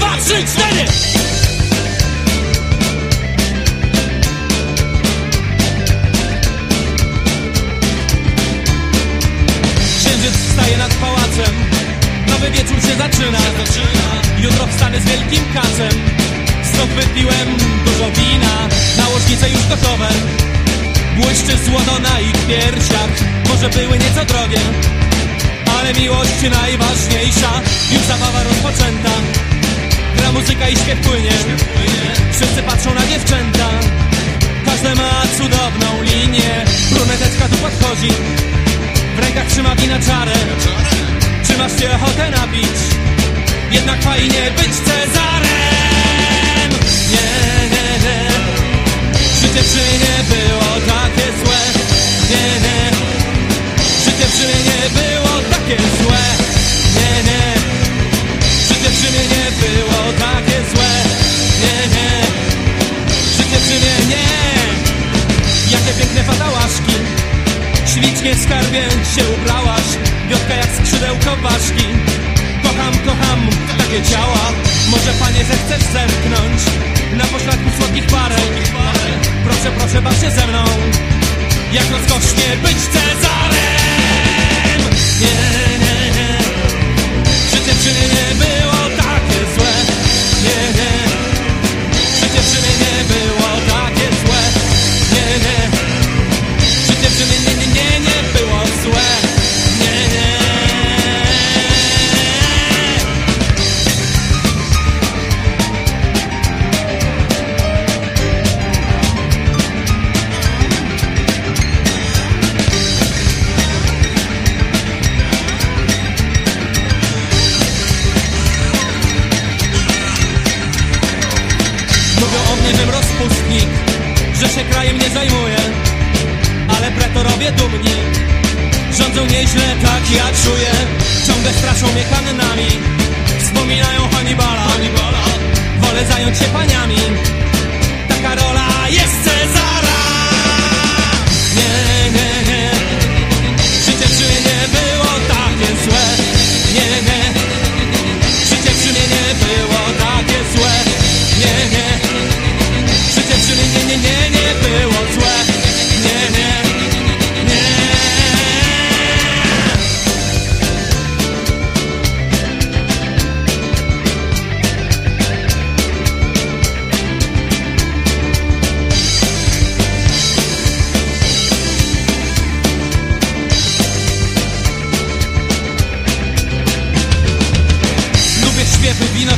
trzy, cztery! Księżyc wstaje nad pałacem. Nowy wieczór się zaczyna. Jutro wstanę z wielkim kacem Znów wypiłem dużo wina. Nałożnice już gotowe. Błyszczy złoto na ich piersiach. Może były nieco drogie Ale miłość najważniejsza. Już zabawa muzyka i śpiew płynie. Wszyscy patrzą na dziewczęta. Każde ma cudowną linię. Bruneteczka tu podchodzi. W rękach trzyma wina czarę Czy masz się ochotę napić? Jednak fajnie być Cezarem. Nie, nie, nie. Życie przy nie było takie złe. Nie, nie. Życie przy nie było takie złe skarbie się ubrałaś Wiotka jak skrzydełko ważki. Kocham, kocham takie ciała. Może panie zechcesz zerknąć Na pośladku słodkich parek? Proszę, proszę, baw się ze mną. Jak rozkosznie być Cezarem. Nie, nie, nie. Przy nie było Że się krajem nie zajmuję Ale pretorowie dumni Rządzą nieźle, tak ja czuję. Ciągle straszą mnie kannami Wspominają Hannibala. Wolę zająć się paniami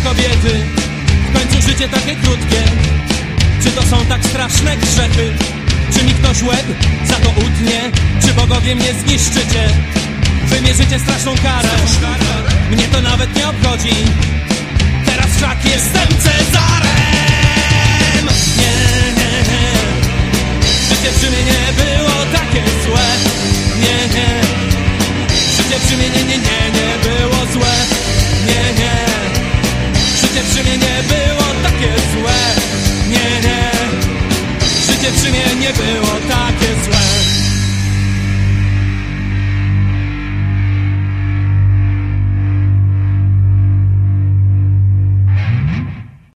kobiety W końcu życie takie krótkie Czy to są tak straszne grzechy? Czy mi ktoś łeb za to utnie? Czy bogowie mnie zniszczycie? Wymierzycie straszną karę Mnie to nawet nie obchodzi Teraz wszak jestem Cezarem